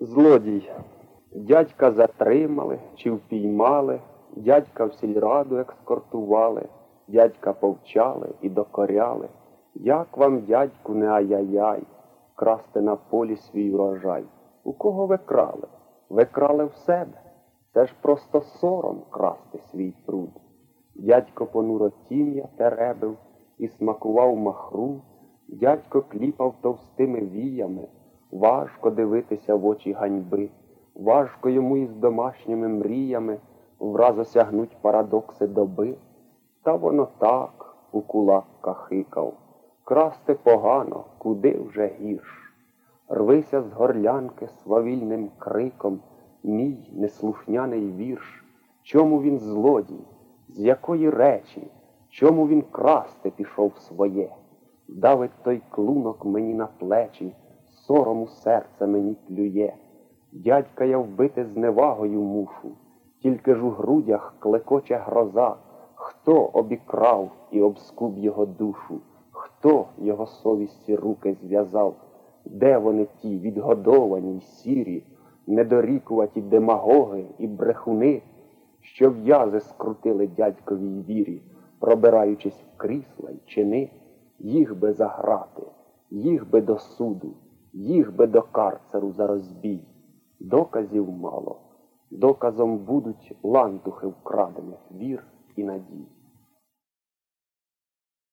Злодій. Дядька затримали чи впіймали, дядька в сільраду екскортували, дядька повчали і докоряли. Як вам, дядьку, не ай-яй-яй, красти на полі свій урожай? У кого ви крали? Ви крали в себе. Це ж просто сором красти свій труд. Дядько понуро тім'я теребив і смакував махру, дядько кліпав товстими віями, важко дивитися в очі ганьби, важко йому із домашніми мріями враз осягнуть парадокси доби. Та воно так у кулак кахикав, красти погано, куди вже гірш. Рвися з горлянки свавільним криком, мій неслухняний вірш. Чому він злодій? З якої речі? Чому він красти пішов своє? Давить той клунок мені на плечі, сорому серце мені плює. Дядька я вбити зневагою мушу, тільки ж у грудях клекоче гроза. Хто обікрав і обскуб його душу? Хто його совісті руки зв'язав? Де вони ті відгодовані й сірі, недорікуваті демагоги і брехуни, що в'язи скрутили дядьковій вірі, пробираючись в крісла й чини, їх би заграти, їх би до суду, їх би до карцеру за розбій. Доказів мало. Доказом будуть лантухи вкрадених вір і надій.